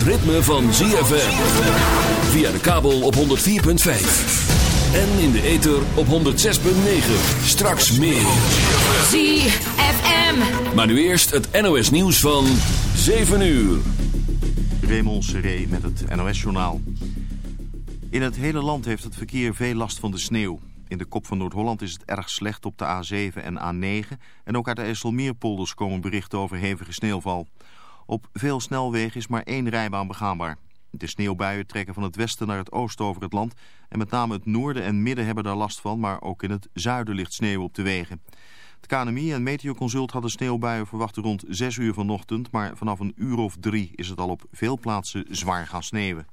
Het ritme van ZFM. Via de kabel op 104.5. En in de ether op 106.9. Straks meer. ZFM. Maar nu eerst het NOS nieuws van 7 uur. Raymond Seré met het NOS-journaal. In het hele land heeft het verkeer veel last van de sneeuw. In de kop van Noord-Holland is het erg slecht op de A7 en A9. En ook uit de IJsselmeerpolders komen berichten over hevige sneeuwval. Op veel snelwegen is maar één rijbaan begaanbaar. De sneeuwbuien trekken van het westen naar het oosten over het land. En met name het noorden en midden hebben daar last van, maar ook in het zuiden ligt sneeuw op de wegen. Het KNMI en Meteoconsult hadden sneeuwbuien verwacht rond 6 uur vanochtend, maar vanaf een uur of drie is het al op veel plaatsen zwaar gaan sneeuwen.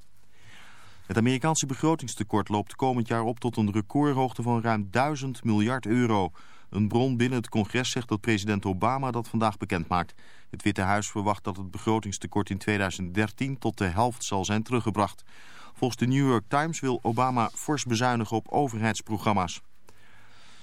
Het Amerikaanse begrotingstekort loopt komend jaar op tot een recordhoogte van ruim 1000 miljard euro. Een bron binnen het congres zegt dat president Obama dat vandaag bekend maakt. Het Witte Huis verwacht dat het begrotingstekort in 2013 tot de helft zal zijn teruggebracht. Volgens de New York Times wil Obama fors bezuinigen op overheidsprogramma's.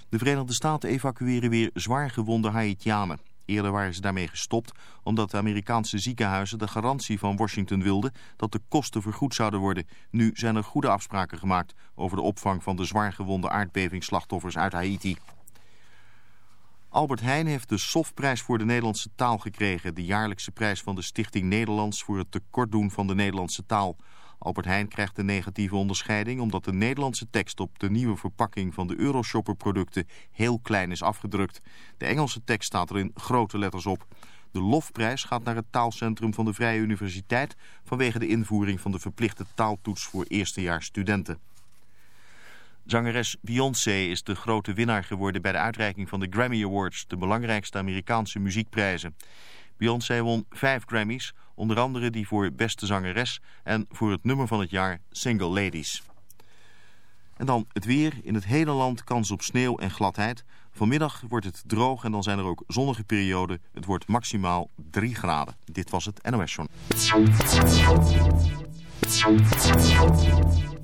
De Verenigde Staten evacueren weer zwaar gewonde Haitianen. Eerder waren ze daarmee gestopt omdat de Amerikaanse ziekenhuizen de garantie van Washington wilden dat de kosten vergoed zouden worden. Nu zijn er goede afspraken gemaakt over de opvang van de zwaargewonde aardbevingsslachtoffers uit Haiti. Albert Heijn heeft de SOF-prijs voor de Nederlandse taal gekregen. De jaarlijkse prijs van de Stichting Nederlands voor het tekortdoen van de Nederlandse taal. Albert Heijn krijgt de negatieve onderscheiding omdat de Nederlandse tekst op de nieuwe verpakking van de Euroshopper producten heel klein is afgedrukt. De Engelse tekst staat er in grote letters op. De lofprijs gaat naar het taalcentrum van de Vrije Universiteit vanwege de invoering van de verplichte taaltoets voor eerstejaars studenten. Zangeres Beyoncé is de grote winnaar geworden bij de uitreiking van de Grammy Awards, de belangrijkste Amerikaanse muziekprijzen. Beyoncé won vijf Grammys, onder andere die voor beste zangeres en voor het nummer van het jaar Single Ladies. En dan het weer. In het hele land kans op sneeuw en gladheid. Vanmiddag wordt het droog en dan zijn er ook zonnige perioden. Het wordt maximaal 3 graden. Dit was het NOS Journal.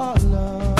our love.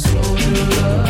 slow to love.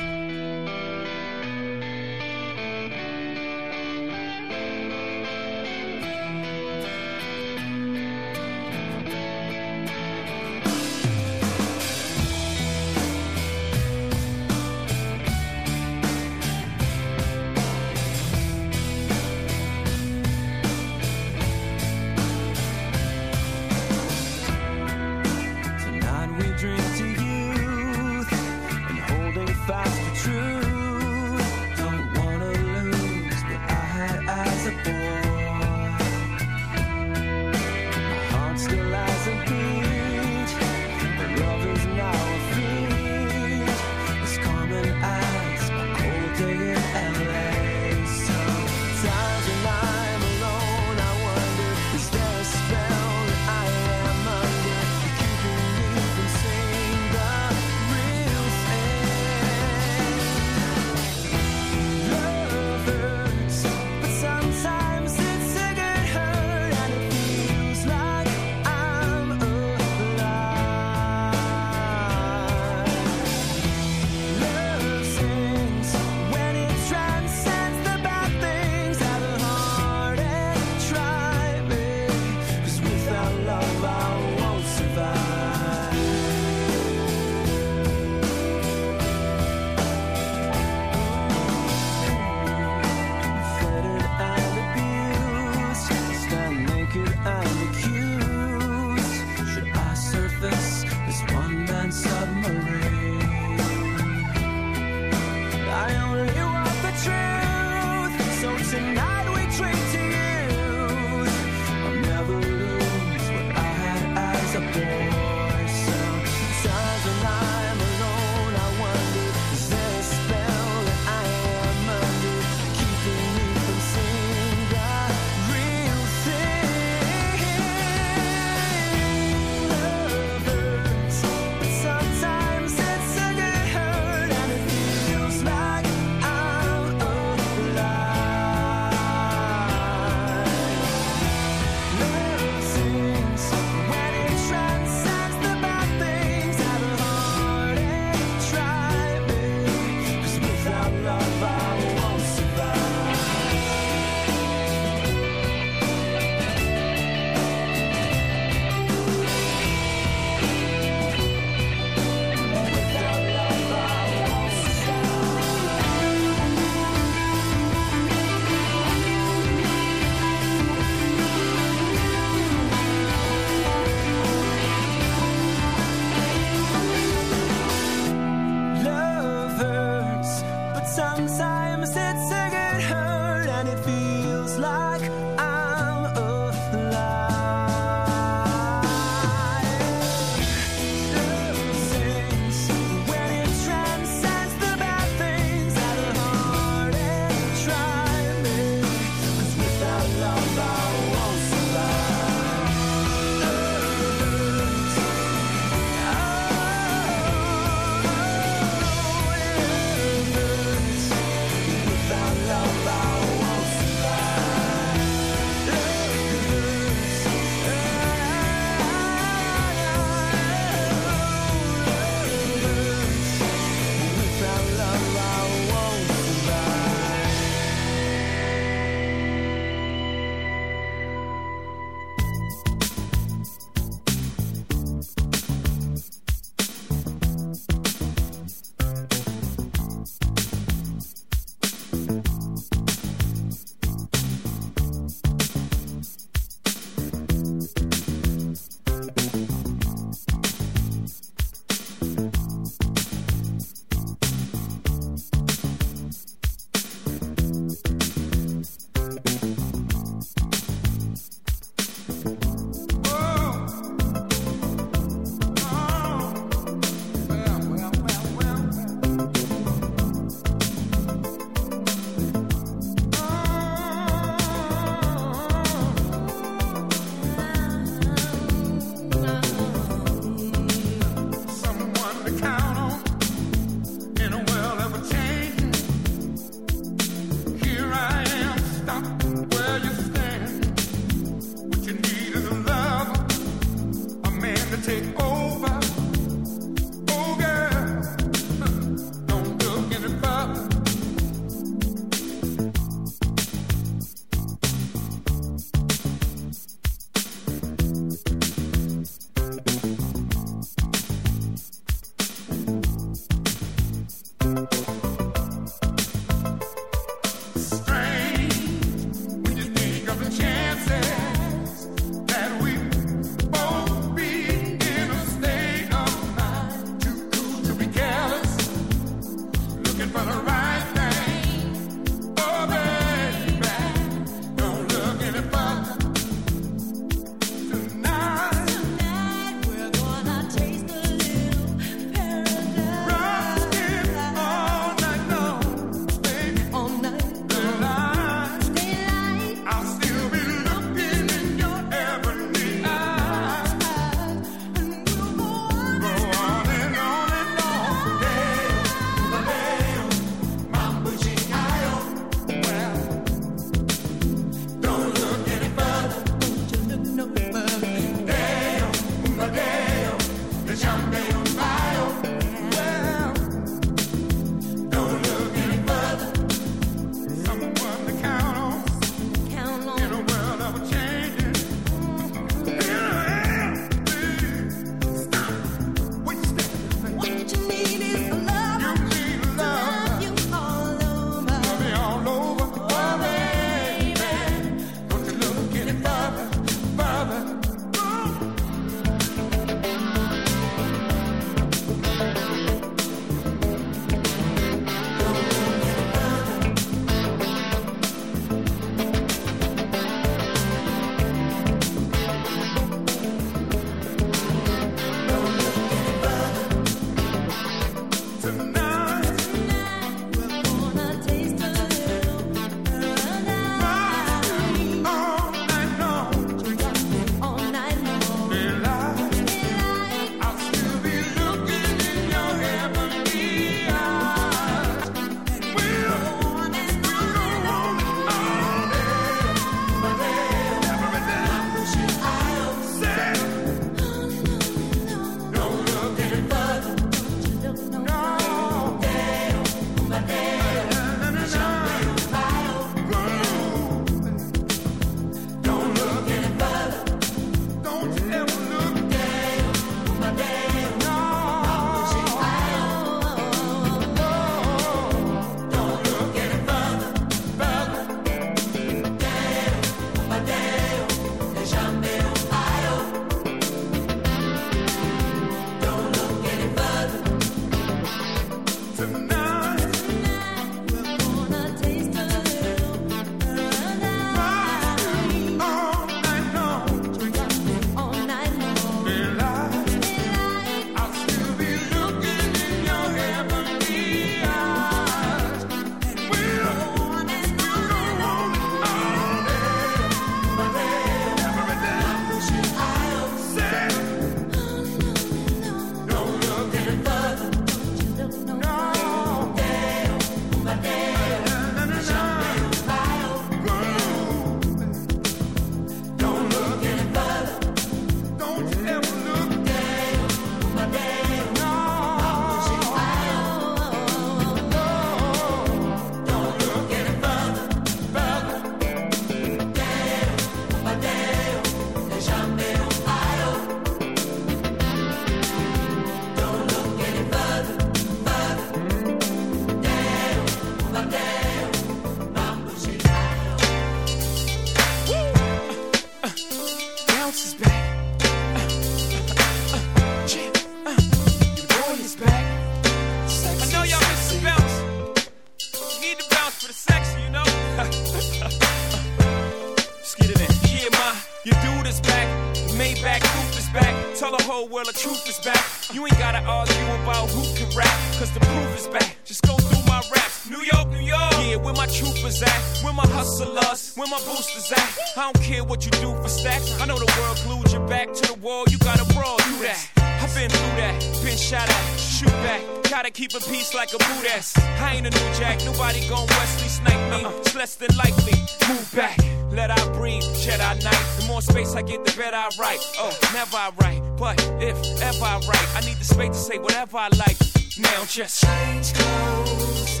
write, I need the space to say whatever I like. Now just change clothes.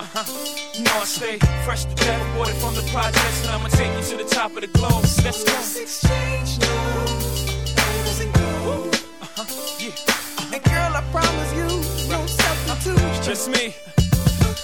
Uh-huh. You know I stay fresh to death, water from the projects, and I'ma take you to the top of the globe. Let's go. Let's exchange now. Uh-huh. Yeah. And girl, I promise you, no substitute. Just me.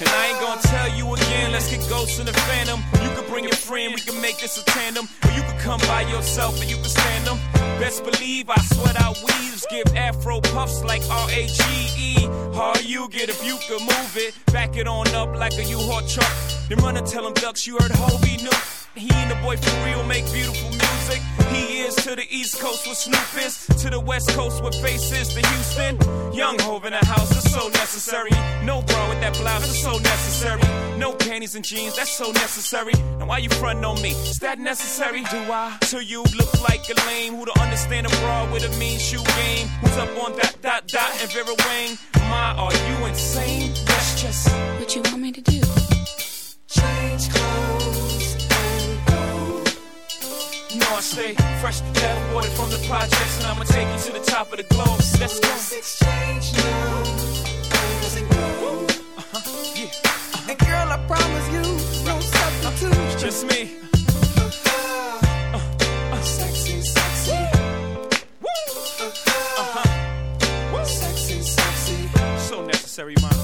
And I ain't gonna tell you again, let's get ghosts in the phantom. You can bring your friend, we can make this a tandem. Or you can come by yourself and you can stand them. Best believe I sweat out weaves, give afro puffs like R-A-G-E. How you get if you could move it, back it on up like a U-Haul truck. Then run and tell them ducks you heard Hobie new. He and the boy for real make beautiful music. He is to the East Coast with Snoop is, to the West Coast with faces to Houston. Young Hove in the house so necessary. No bra with that blouse is so necessary. No panties and jeans, that's so necessary. And why you frontin' on me? Is that necessary? Do I? To you look like a lame who don't understand a bra with a mean shoe game. Who's up on dot dot dot and Vera Wang? My, are you insane? That's just what you want me to do. Change clothes and go. You know I stay fresh to death, water from the projects, and I'ma take you to the top of the globe. Let's go. Let's exchange now. It's me. Uh, uh, uh-huh. Sexy, sexy. So necessary, mom.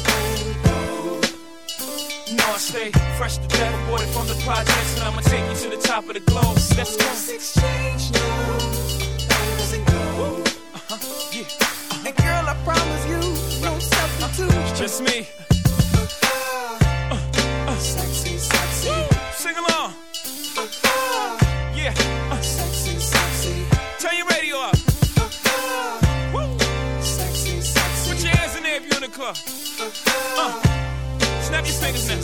know I stay fresh to death, water from the projects, and I'ma take you to the top of the globe. Let's go. Let's exchange now. Go. Uh-huh. Yeah. And girl, I promise you, no substitute. Just me. Sexy, sexy. Sing along. Yeah. Uh, Sexy, sexy. turn your radio up. Woo. Sexy, sexy. Put your hands in there if you're in the club. Uh, Snap your fingers now.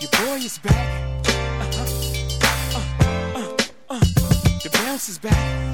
Your boy is back. Uh-huh. uh-huh. uh-huh. The bounce is back.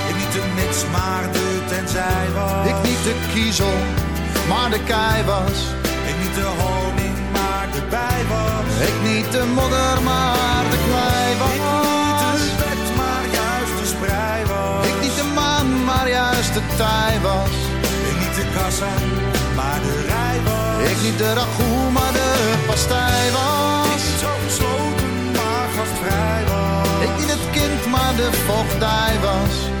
Ik niet de mits, maar de tenzij was. Ik niet de kiezel, maar de kei was. Ik niet de honing, maar de bij was. Ik niet de modder, maar de klei was. Ik niet de wet, maar juist de sprei was. Ik niet de maan, maar juist de tij was. Ik niet de kassa, maar de rij was. Ik niet de ragout, maar de pastij was. Ik niet zo gesloten, maar gastvrij was. Ik niet het kind, maar de vochtdij was.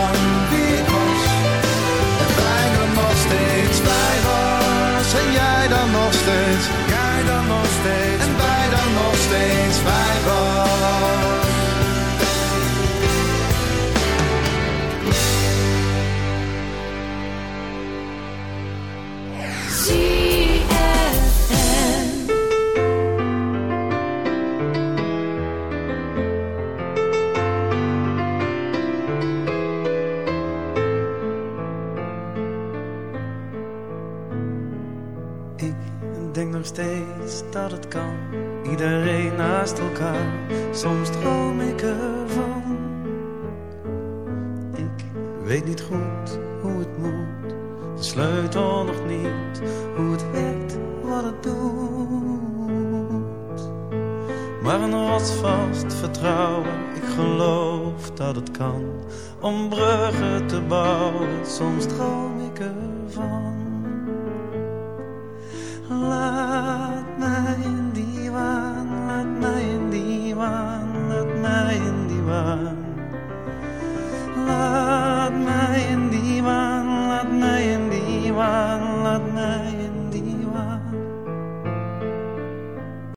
Dan wie was. En bijna nog steeds bij was. En jij dan nog steeds. Jij dan nog steeds. En wij dan nog steeds bij was. Dat het kan. Iedereen naast elkaar. Soms droom ik ervan. Ik weet niet goed hoe het moet. De sleutel nog niet. Hoe het werkt, wat het doet. Maar een rotsvast vertrouwen. Ik geloof dat het kan. Om bruggen te bouwen. Soms droom